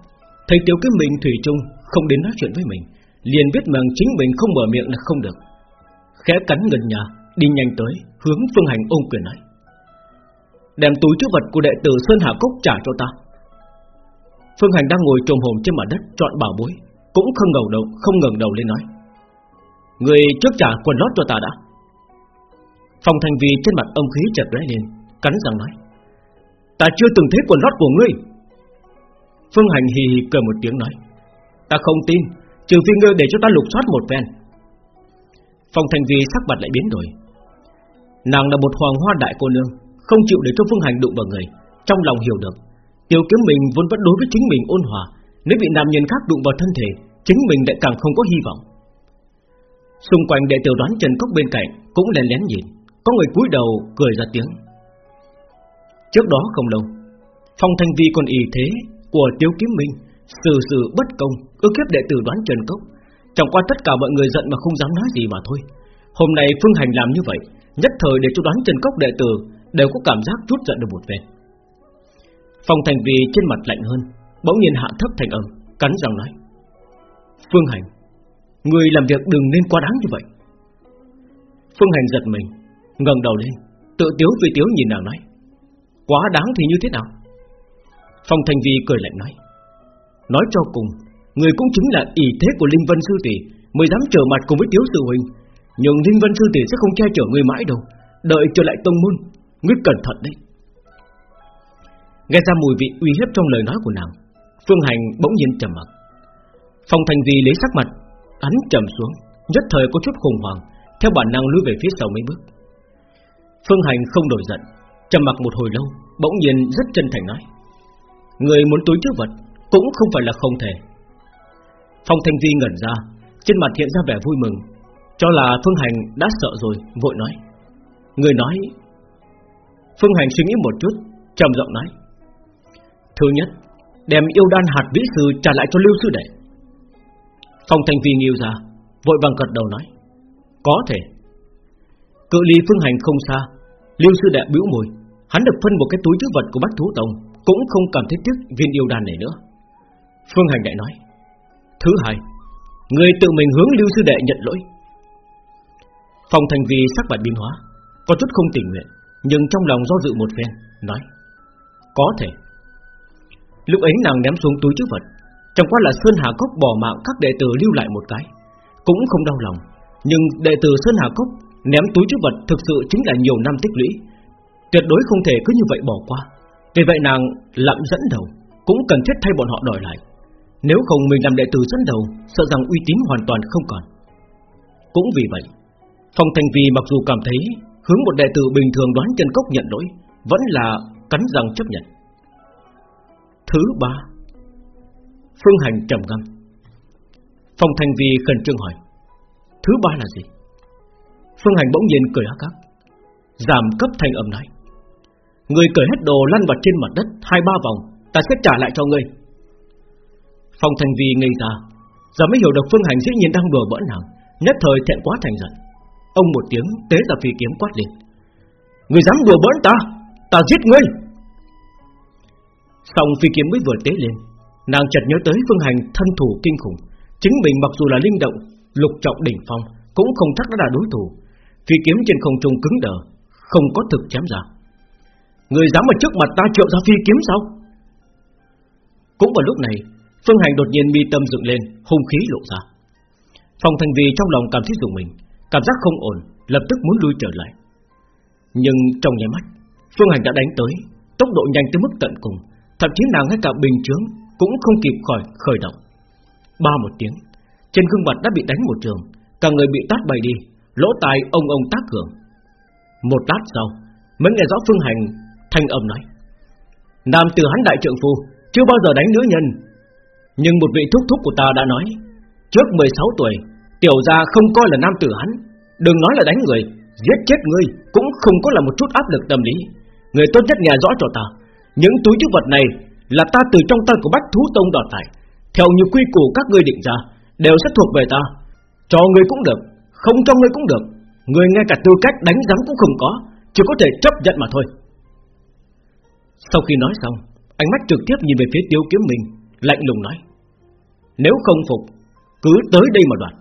Thầy Tiêu Kiếm Minh Thủy chung không đến nói chuyện với mình liền biết rằng chính mình không mở miệng là không được. Khẽ cắn gần nhà, Đi nhanh tới, hướng Phương Hành ôm quyền nói. Đem túi chứa vật của đệ tử Sơn Hạ Cốc trả cho ta. Phương Hành đang ngồi trồm hồn trên mặt đất Chọn bảo bối, Cũng không ngẩng đầu, không ngẩng đầu lên nói. Người trước trả quần lót cho ta đã. Phong Thành vi trên mặt ông khí chợt lóe lên, Cắn răng nói. Ta chưa từng thấy quần lót của ngươi. Phương Hành hì hì cười một tiếng nói. Ta không tin Trừ phi ngươi để cho ta lục soát một phen. Phong Thành Vi sắc mặt lại biến đổi. Nàng là một hoàng hoa đại cô nương, Không chịu để cho Phương Hành đụng vào người, Trong lòng hiểu được. Tiểu kiếm mình vốn vẫn đối với chính mình ôn hòa, Nếu bị nam nhân khác đụng vào thân thể, Chính mình lại càng không có hy vọng. Xung quanh đệ tiểu đoán Trần Cốc bên cạnh Cũng lén lén nhìn, Có người cúi đầu cười ra tiếng. Trước đó không lâu, Phong Thanh Vi còn ý thế Của Tiêu Kiếm Minh sự sự bất công Ước kiếp đệ tử đoán Trần Cốc. Chẳng qua tất cả mọi người giận mà không dám nói gì mà thôi. Hôm nay Phương Hành làm như vậy, Nhất thời để cho đoán Trần Cốc đệ tử Đều có cảm giác chút giận được một phen. Phong Thành Vì trên mặt lạnh hơn, Bỗng nhiên hạ thấp thành âm, Cắn răng nói. Phương Hành, Người làm việc đừng nên quá đáng như vậy. Phương Hành giật mình, ngẩng đầu lên, Tự tiếu vì tiếu nhìn nàng nói. Quá đáng thì như thế nào? Phong Thành Vi cười lạnh nói. Nói cho cùng, Người cũng chính là ý thế của Linh Vân Sư Tỷ, Mới dám trở mặt cùng với Tiếu Sư Huynh Nhưng Linh Vân Sư Tỷ sẽ không che chở người mãi đâu, Đợi trở lại tông môn, Ngươi cẩn thận đấy. Nghe ra mùi vị uy hiếp trong lời nói của nàng, Phương Hành bỗng nhiên trầm mặt Phong Thành Di lấy sắc mặt, Hắn trầm xuống, Nhất thời có chút khủng hoảng, Theo bản năng lùi về phía sau mấy bước. Phương Hành không đổi giận, Trầm mặc một hồi lâu, Bỗng nhiên rất chân thành nói, Người muốn túi trước vật cũng không phải là không thể. Phong Thanh Vi ngẩn ra, Trên mặt hiện ra vẻ vui mừng. Cho là Phương Hành đã sợ rồi, Vội nói. Người nói. Phương Hành suy nghĩ một chút, trầm giọng nói. Thứ nhất, Đem yêu đan hạt vĩ sư trả lại cho Lưu Sư Đệ. Phong thanh Vi nghiêu ra, Vội vàng gật đầu nói. Có thể. Cự ly Phương Hành không xa, Lưu Sư Đệ bĩu môi. Hắn được phân một cái túi chứa vật của Bách Thú Tông, Cũng không cảm thấy tiếc viên yêu đan này nữa. Phương Hành đại nói, Thứ hai, Người tự mình hướng Lưu Sư Đệ nhận lỗi. Phòng Thành Vi sắc mặt biến hóa, Có chút không tình nguyện, Nhưng trong lòng do dự một phen, Nói, Có thể. Lúc ấy nàng ném xuống túi chứa vật, Chẳng qua là Sơn Hà Cốc bỏ mạng các đệ tử lưu lại một cái, Cũng không đau lòng, Nhưng đệ tử Sơn Hà Cốc Ném túi chứa vật thực sự chính là nhiều năm tích lũy, Tuyệt đối không thể cứ như vậy bỏ qua. Vì vậy nàng lặng dẫn đầu, Cũng cần thiết thay bọn họ đòi lại. Nếu không mình làm đệ tử dẫn đầu, Sợ rằng uy tín hoàn toàn không còn. Cũng vì vậy, Phong Thành Vi mặc dù cảm thấy Hướng một đệ tử bình thường đoán chân cốc nhận lỗi, Vẫn là cắn răng chấp nhận. Thứ ba, Phương Hành trầm ngâm. Phong Thành Vi khẩn trương hỏi, Thứ ba là gì? Phương Hành bỗng nhiên cười hắc hắc, Giảm cấp thanh âm nói, Người cởi hết đồ lăn vào trên mặt đất Hai ba vòng, Ta sẽ trả lại cho ngươi. Phong Thành Vi ngây ra. Giờ mới hiểu được Phương Hành dĩ nhiên đang đùa bỡn nàng, Nhất thời thẹn quá thành giận. Ông một tiếng, tế ra phi kiếm quát lên. Người dám đùa bỡn ta Ta giết ngươi. Xong phi kiếm mới vừa tế lên, Nàng chợt nhớ tới Phương Hành thân thủ kinh khủng. Chính mình mặc dù là linh động, Lục trọng đỉnh phong, Cũng không chắc đã là đối thủ. Phi kiếm trên không trung cứng đờ, Không có thực chém ra. Người dám ở trước mặt ta triệu ra phi kiếm sao? Cũng vào lúc này Phương Hành đột nhiên mi tâm dựng lên, Hung khí lộ ra. Phong thành vì trong lòng cảm thấy dùng mình, Cảm giác không ổn, Lập tức muốn lui trở lại. Nhưng trong nháy mắt, Phương Hành đã đánh tới, Tốc độ nhanh tới mức tận cùng, Thậm chí nàng ngay cả bình chướng Cũng không kịp khỏi khởi động. Ba một tiếng, Trên gương mặt đã bị đánh một trường, Cả người bị tát bay đi, Lỗ tai ông ông tác hưởng. Một lát sau, Mới nghe rõ Phương Hành thanh âm nói, Nam từ hắn đại trượng phu, Chưa bao giờ đánh nữ nhân nhưng một vị thúc thúc của ta đã nói, Trước 16 tuổi, Tiểu gia không coi là nam tử hắn. Đừng nói là đánh người, Giết chết ngươi cũng không có là một chút áp lực tâm lý. Người tốt nhất nghe rõ cho ta, Những túi chứa vật này Là ta từ trong tay của Bách Thú Tông đoạt lại. Theo như quy củ các ngươi định ra, Đều sẽ thuộc về ta. Cho ngươi cũng được, Không cho ngươi cũng được. Ngươi ngay cả tư cách đánh giám cũng không có, Chỉ có thể chấp nhận mà thôi. Sau khi nói xong, Ánh mắt trực tiếp nhìn về phía tiêu kiếm mình Lạnh lùng nói nếu không phục, Cứ tới đây mà đoạt.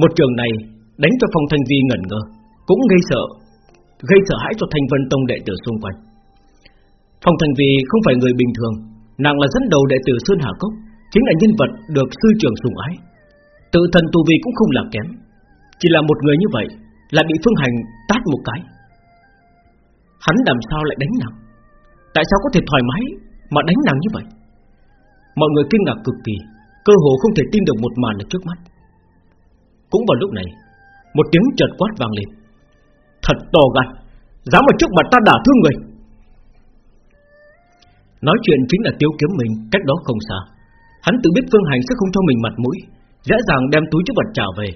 Một trường này đánh cho Phong Thanh Vi ngẩn ngơ, Cũng gây sợ Gây sợ hãi cho Thanh Vân Tông đệ tử xung quanh. Phong Thanh Vi không phải người bình thường, Nàng là dẫn đầu đệ tử Sơn Hà Cốc, Chính là nhân vật được sư trường sùng ái. Tự thần tu vi cũng không là kém, Chỉ là một người như vậy Lại bị Phương Hành tát một cái. Hắn làm sao lại đánh nàng? Tại sao có thể thoải mái Mà đánh nàng như vậy? Mọi người kinh ngạc cực kỳ, Cơ hồ không thể tin được một màn ở trước mắt. Cũng vào lúc này, Một tiếng chợt quát vang lên. Thật to gan, Dám ở trước mặt ta đả thương người. Nói chuyện chính là tiêu kiếm mình Cách đó không xa. Hắn tự biết Phương Hành sẽ không cho mình mặt mũi, Dễ dàng đem túi chứa vật trả về.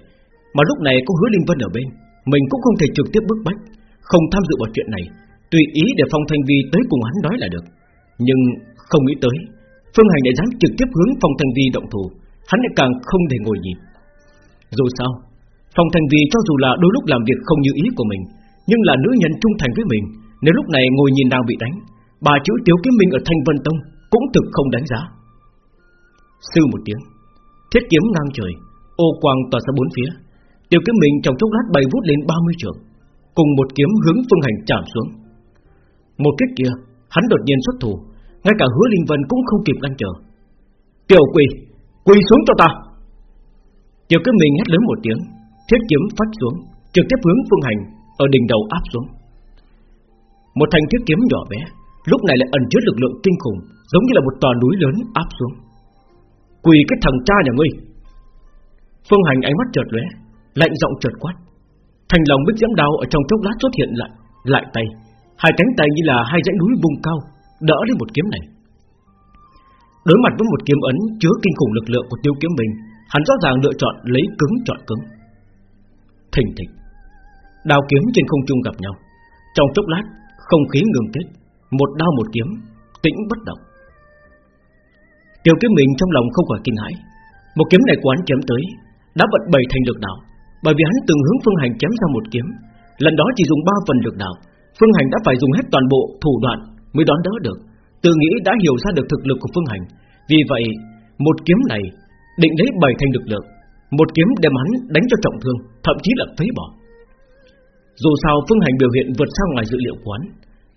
Mà lúc này có hứa Linh Vân ở bên, Mình cũng không thể trực tiếp bức bách, Không tham dự vào chuyện này, Tùy ý để Phong Thanh Vi tới cùng hắn nói là được. Nhưng không nghĩ tới Phương Hành lại dám trực tiếp hướng Phong Thanh Vi động thủ. Hắn lại càng không thể ngồi nhìn. Dù sao, Phong Thanh Vi cho dù là đôi lúc làm việc không như ý của mình, Nhưng là nữ nhân trung thành với mình, Nếu lúc này ngồi nhìn nàng bị đánh, Bà chữ Tiếu Kiếm Minh ở Thanh Vân Tông Cũng thực không đánh giá. Sư một tiếng, Thiết kiếm ngang trời, Ô quang tỏa ra bốn phía. Tiêu kiếm minh trong chốc lát bay vút lên 30 trường, Cùng một kiếm hướng phương hành chạm xuống. Một kích kia, Hắn đột nhiên xuất thủ ngay cả hứa linh vân cũng không kịp ngăn trở. Tiểu quỳ Quỳ xuống cho ta. Tiêu kiếm mình hét lớn một tiếng Thiết kiếm phát xuống Trực tiếp hướng phương hành Ở đỉnh đầu áp xuống. Một thanh thiết kiếm nhỏ bé Lúc này lại ẩn chứa lực lượng kinh khủng Giống như là một tòa núi lớn áp xuống. Quỳ cái thằng cha nhà ngươi. Phương Hành ánh mắt chợt lóe, lạnh giọng chợt quát. Thành lòng bích diễm đao ở trong chốc lát xuất hiện lại, lại tay, hai cánh tay như là hai dãy núi vùng cao, đỡ lên một kiếm này. Đối mặt với một kiếm ấn chứa kinh khủng lực lượng của Tiêu Kiếm mình, Hắn rõ ràng lựa chọn lấy cứng chọn cứng. Thình thịch Đao kiếm trên không trung gặp nhau. Trong chốc lát không khí ngừng kết Một đao một kiếm Tĩnh bất động. Tiêu kiếm mình trong lòng không khỏi kinh hãi. Một kiếm này của hắn chém tới Đã vận bảy thành lực đạo. Bởi vì hắn từng hướng phương hành chém ra một kiếm Lần đó chỉ dùng 3 phần lực đạo. Phương hành đã phải dùng hết toàn bộ thủ đoạn Mới đón đỡ được. Tự nghĩ đã hiểu ra được thực lực của phương hành. Vì vậy, một kiếm này Định lấy bảy thành lực lượng. Một kiếm đem hắn đánh cho trọng thương, Thậm chí là phế bỏ. Dù sao, phương hành biểu hiện vượt sang ngoài dự liệu quán.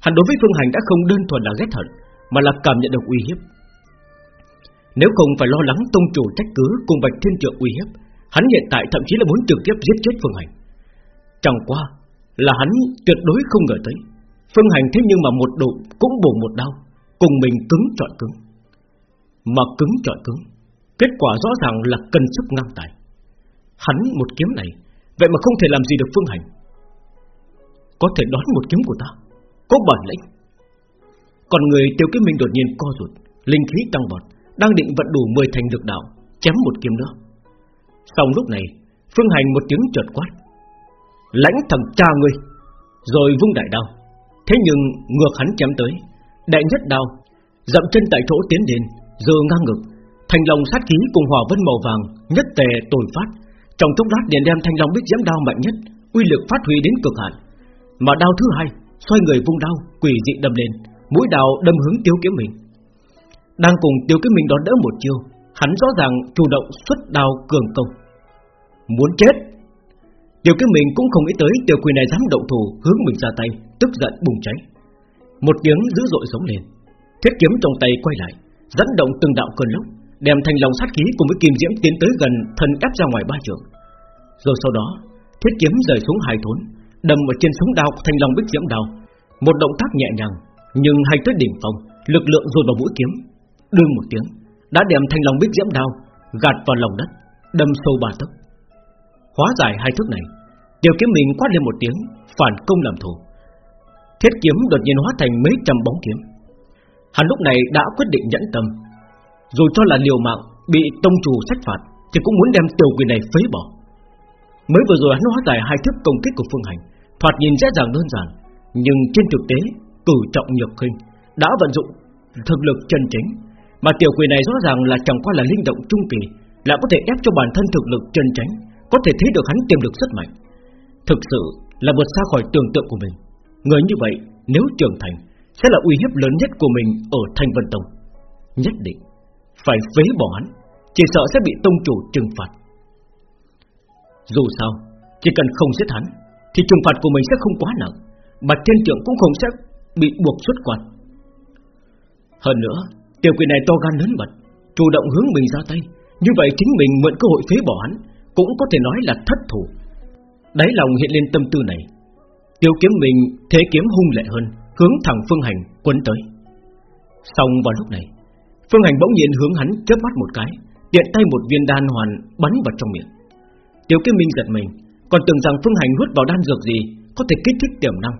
Hắn đối với phương hành đã không đơn thuần là ghét hận, Mà là cảm nhận được uy hiếp. Nếu không phải lo lắng tông chủ trách cứ Cùng bạch thiên trượng uy hiếp, Hắn hiện tại thậm chí là muốn trực tiếp giết chết phương hành. Chẳng qua Là hắn tuyệt đối không ngờ tới Phương hành thế nhưng mà một đụng cũng bổ một đau, Cùng mình cứng trọi cứng. Mà cứng trọi cứng, Kết quả rõ ràng là cân sức ngang tài. Hắn một kiếm này, Vậy mà không thể làm gì được phương hành. Có thể đón một kiếm của ta, Có bản lĩnh. Còn người tiêu kiếm mình đột nhiên co rụt, Linh khí tăng vọt, Đang định vận đủ 10 thành lực đạo, Chém một kiếm nữa. Xong lúc này, Phương hành một tiếng chợt quát. Lãnh thằng cha ngươi, Rồi vung đại đao Thế nhưng ngược hắn chém tới. Đại nhất đao, Dậm chân tại chỗ tiến đến Giờ ngang ngực. Thành lòng sát khí cùng hỏa vân màu vàng Nhất tề tồn phát. Trong chốc lát liền đem thanh long bích diễm đao mạnh nhất, Uy lực phát huy đến cực hạn. Mà đao thứ hai, Xoay người vung đao quỷ dị đâm lên. Mũi đao đâm hướng tiêu kiếm mình Đang cùng tiêu kiếm mình đón đỡ một chiêu, Hắn rõ ràng chủ động xuất đao cường công. Muốn chết! Tiểu kiếm mình cũng không nghĩ tới Tiểu quỷ này dám động thủ hướng mình ra tay Tức giận bùng cháy Một tiếng dữ dội giống lên Thiết kiếm trong tay quay lại dẫn động từng đạo cơn lốc đem thanh long sát khí cùng với kim diễm tiến tới gần thân ép ra ngoài ba trường. Rồi sau đó, thiết kiếm rời xuống hai thốn, đâm ở trên sống đao thanh long bích diễm đao, một động tác nhẹ nhàng, nhưng hay tới đỉnh phong, lực lượng dồn vào mũi kiếm, đương một tiếng, đã đem thanh long bích diễm đao gạt vào lòng đất, đâm sâu ba tấc. Hóa giải hai thức này, tiểu kiếm mình quát lên một tiếng, phản công làm thủ. Thiết kiếm đột nhiên hóa thành mấy trăm bóng kiếm. Hắn lúc này đã quyết định nhẫn tâm dù cho là liều mạng Bị tông chủ sách phạt Thì cũng muốn đem tiểu quỷ này phế bỏ Mới vừa rồi hắn hóa giải hai thức công kích của Phương Hành Thoạt nhìn dễ dàng đơn giản Nhưng trên thực tế Cử trọng nhược khinh Đã vận dụng thực lực chân chính Mà tiểu quỷ này rõ ràng là chẳng qua là linh động trung kỳ Lại có thể ép cho bản thân thực lực chân chính Có thể thấy được hắn tiềm lực rất mạnh Thực sự là vượt xa khỏi tưởng tượng của mình. Người như vậy, nếu trưởng thành, Sẽ là uy hiếp lớn nhất của mình Ở Thanh Vân Tông. Nhất định phải phế bỏ hắn, Chỉ sợ sẽ bị tông chủ trừng phạt. Dù sao, Chỉ cần không giết hắn, Thì trừng phạt của mình sẽ không quá nặng Bạch thiên trưởng cũng không sẽ bị buộc xuất quan. Hơn nữa, Tiểu quỷ này to gan lớn mật, Chủ động hướng mình ra tay, Như vậy chính mình mượn cơ hội phế bỏ hắn Cũng có thể nói là thất thủ. Đáy lòng hiện lên tâm tư này Tiêu kiếm mình thế kiếm hung lệ hơn Hướng thẳng phương hành quấn tới Xong vào lúc này Phương Hành bỗng nhiên hướng hắn chớp mắt một cái, tiện tay một viên đan hoàn bắn vào trong miệng. tiêu Kiếm Minh giật mình, còn tưởng rằng Phương Hành hút vào đan dược gì có thể kích thích tiềm năng,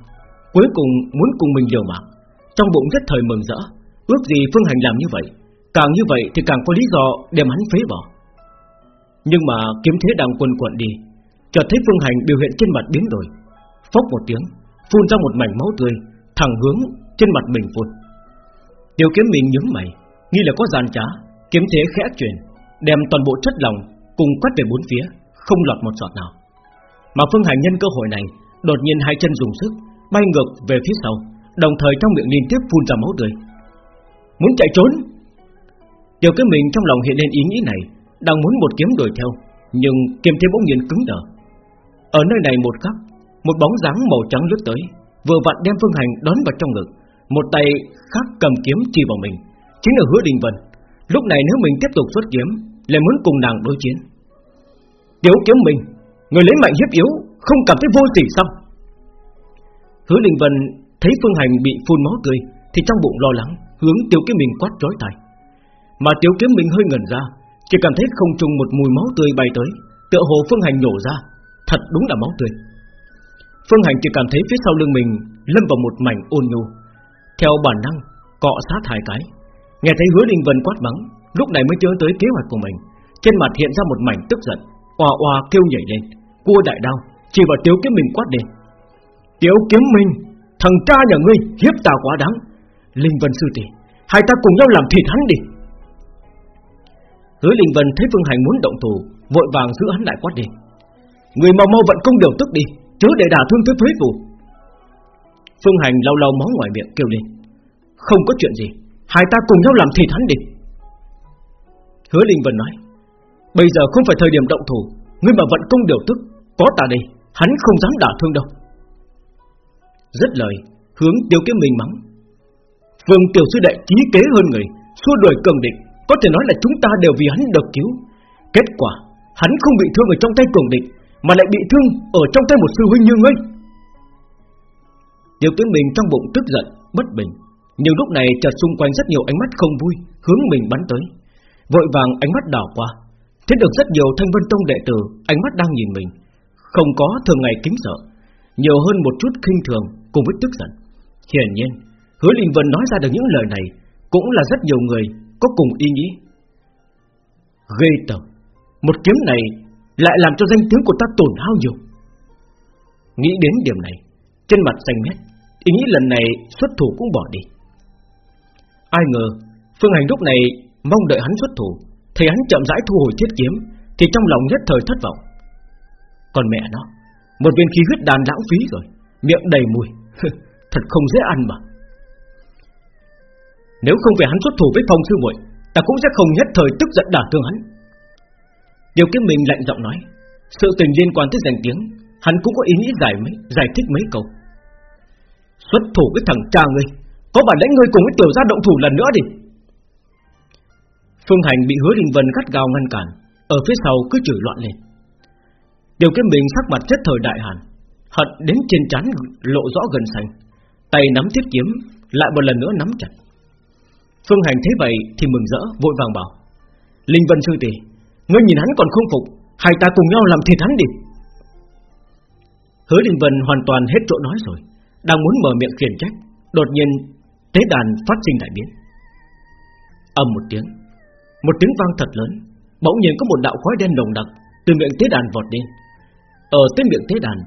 cuối cùng muốn cùng mình liều mạng. Trong bụng rất thời mừng rỡ, ước gì Phương Hành làm như vậy, càng như vậy thì càng có lý do đem hắn phế bỏ. Nhưng mà kiếm thế đang quần quận đi, chợt thấy Phương Hành biểu hiện trên mặt biến đổi, phốc một tiếng, phun ra một mảnh máu tươi, thẳng hướng trên mặt mình phun. Tiểu Kiếm mình nhướng mày, nghi là có gian trá Kiếm thế khẽ chuyển Đem toàn bộ chất lòng Cùng quét về bốn phía Không lọt một giọt nào. Mà Phương Hành nhân cơ hội này Đột nhiên hai chân dùng sức Bay ngược về phía sau Đồng thời trong miệng liên tiếp phun ra máu tươi. Muốn chạy trốn? Tiêu Kiếm mình trong lòng hiện lên ý nghĩ này Đang muốn một kiếm đuổi theo Nhưng kiếm thế bỗng nhiên cứng đờ. Ở nơi này một khắc, Một bóng dáng màu trắng lướt tới, Vừa vặn đem Phương Hành đón vào trong ngực. Một tay khác cầm kiếm chỉ vào mình, Chính là hứa đình vân. Lúc này nếu mình tiếp tục xuất kiếm, Lại muốn cùng nàng đối chiến. Tiểu kiếm mình, Người lấy mạnh hiếp yếu, Không cảm thấy vô sỉ sao? Hứa đình vân thấy phương hành bị phun máu tươi, Thì trong bụng lo lắng, Hướng tiểu kiếm mình quát trói tay Mà tiểu kiếm mình hơi ngẩn ra, Chỉ cảm thấy không trùng một mùi máu tươi bay tới, Tựa hồ phương hành nhổ ra Thật đúng là máu tươi. Phương hành chỉ cảm thấy phía sau lưng mình Lâm vào một mảnh ôn nhu. Theo bản năng, cọ sát hai cái. Nghe thấy hứa Đình Vân quát mắng, Lúc này mới nhớ tới kế hoạch của mình. Trên mặt hiện ra một mảnh tức giận Oà oà kêu nhảy lên. Cua đại đao, Chỉ vào Tiếu Kiếm Minh quát đi Tiếu Kiếm Minh, Thằng cha nhà ngươi, hiếp ta quá đáng. Linh Vân sư tỷ, Hai ta cùng nhau làm thịt hắn đi. Hứa Linh Vân thấy Phương Hành muốn động thủ, Vội vàng giữ hắn lại quát đi. Người mau mau vận công điều tức đi Chứ để đả thương tới phế phù. Phương Hành lau lau máu ngoài miệng kêu lên. Không có chuyện gì, Hai ta cùng nhau làm thịt hắn đi. Hứa Linh Vân nói, Bây giờ không phải thời điểm động thủ, Ngươi mà vận công điều tức, Có ta đây, Hắn không dám đả thương đâu. Rất lời, Hướng tiêu kiếm mình mắng. Phương tiểu sư đệ trí kế hơn người, Xua đuổi cường địch, Có thể nói là chúng ta đều vì hắn được cứu. Kết quả, Hắn không bị thương ở trong tay cường địch mà lại bị thương ở trong tay một sư huynh như ngươi. Tiêu Tuyết mình trong bụng tức giận, Bất bình. Nhưng lúc này chợt xung quanh rất nhiều ánh mắt không vui, Hướng mình bắn tới. Vội vàng ánh mắt đảo qua, Thấy được rất nhiều thanh vân tông đệ tử, Ánh mắt đang nhìn mình. Không có thường ngày kính sợ, Nhiều hơn một chút khinh thường cùng với tức giận. Hiển nhiên, Hứa Linh Vân nói ra được những lời này Cũng là rất nhiều người có cùng ý nghĩ. Ghê tởm, Một kiếm này lại làm cho danh tiếng của ta tổn hao nhiều. Nghĩ đến điểm này, Trên mặt xanh mét, Ý nghĩ lần này xuất thủ cũng bỏ đi. Ai ngờ, Phương Hành lúc này mong đợi hắn xuất thủ, Thấy hắn chậm rãi thu hồi thiết kiếm, Thì trong lòng nhất thời thất vọng. Còn mẹ nó, Một viên khí huyết đàn lãng phí rồi, Miệng đầy mùi Thật không dễ ăn mà. Nếu không phải hắn xuất thủ với phong sư muội, Ta cũng sẽ không nhất thời tức giận đả thương hắn. Điều kiếm mình lạnh giọng nói Sự tình liên quan tới danh tiếng Hắn cũng có ý nghĩ giải mấy, giải thích mấy câu. Xuất thủ với thằng cha ngươi Có bản lãnh ngươi cùng với tiểu gia động thủ lần nữa đi. Phương Hành bị hứa đình vân gắt gao ngăn cản Ở phía sau cứ chửi loạn lên. Điều kiếm mình sắc mặt chất thời đại hàn Hận đến trên trán lộ rõ gần xanh Tay nắm tiếp kiếm Lại một lần nữa nắm chặt. Phương Hành thấy vậy thì mừng rỡ Vội vàng bảo Linh Vân sư tỷ Ngươi nhìn hắn còn không phục, Hai ta cùng nhau làm thịt hắn đi. Hứa Linh Vân hoàn toàn hết chỗ nói rồi, Đang muốn mở miệng khiển trách, Đột nhiên tế đàn phát sinh đại biến. Âm một tiếng Một tiếng vang thật lớn, Bỗng nhiên có một đạo khói đen nồng đặc Từ miệng tế đàn vọt lên. Ở tên miệng tế đàn,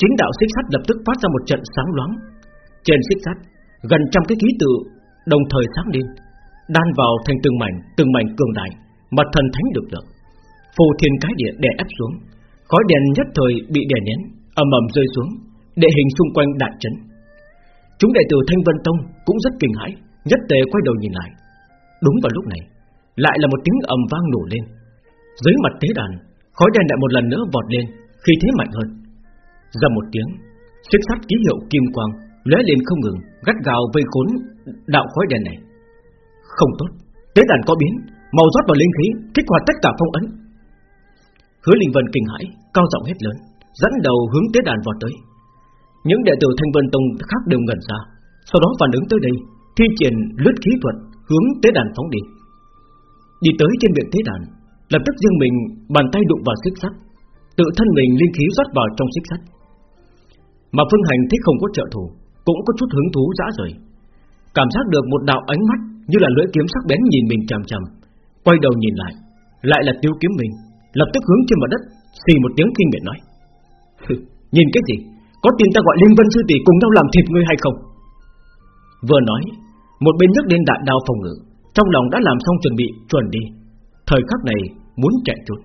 Chính đạo xích sắt lập tức phát ra một trận sáng loáng. Trên xích sắt, Gần trăm cái ký tự Đồng thời sáng lên, Đan vào thành từng mảnh Từng mảnh cường đại Mà thần thánh được được Phù thiên cái địa đè ép xuống. Khói đèn nhất thời bị đè nén, ầm ầm rơi xuống, Địa hình xung quanh đại chấn Chúng đệ tử Thanh Vân Tông cũng rất kinh hãi, Nhất tề quay đầu nhìn lại. Đúng vào lúc này, Lại là một tiếng ầm vang nổ lên. Dưới mặt tế đàn, Khói đen lại một lần nữa vọt lên Khi thế mạnh hơn. Ra một tiếng, Xích sắt ký hiệu kim quang lóe lên không ngừng, Gắt gào vây khốn đạo khói đen này. Không tốt, Tế đàn có biến Màu rót vào linh khí, Kích hoạt tất cả phong ấn. Hứa Linh Vân kinh hãi, Cao giọng hét lớn, Dẫn đầu hướng tế đàn vọt tới. Những đệ tử Thanh Vân Tông khác đều ngẩn ra, Sau đó phản ứng tới đây, Thi triển lướt khí thuật Hướng tế đàn phóng đi. Đi tới trên miệng tế đàn, Lập tức riêng mình bàn tay đụng vào xích sắt, Tự thân mình linh khí rót vào trong xích sắt. Mà Phương Hành thích không có trợ thủ, Cũng có chút hứng thú dã rời. Cảm giác được một đạo ánh mắt Như là lưỡi kiếm sắc bén nhìn mình chằm chằm, Quay đầu nhìn lại Lại là tiêu kiếm mình Lập tức hướng trên mặt đất, Xì một tiếng kinh miệt nói. Nhìn cái gì? Có tin ta gọi liên Vân Sư Tỷ cùng nhau làm thịt ngươi hay không? Vừa nói, Một bên nhấc lên đạn đao phòng ngự, Trong lòng đã làm xong chuẩn bị, chuẩn đi. Thời khắc này, muốn chạy trốn.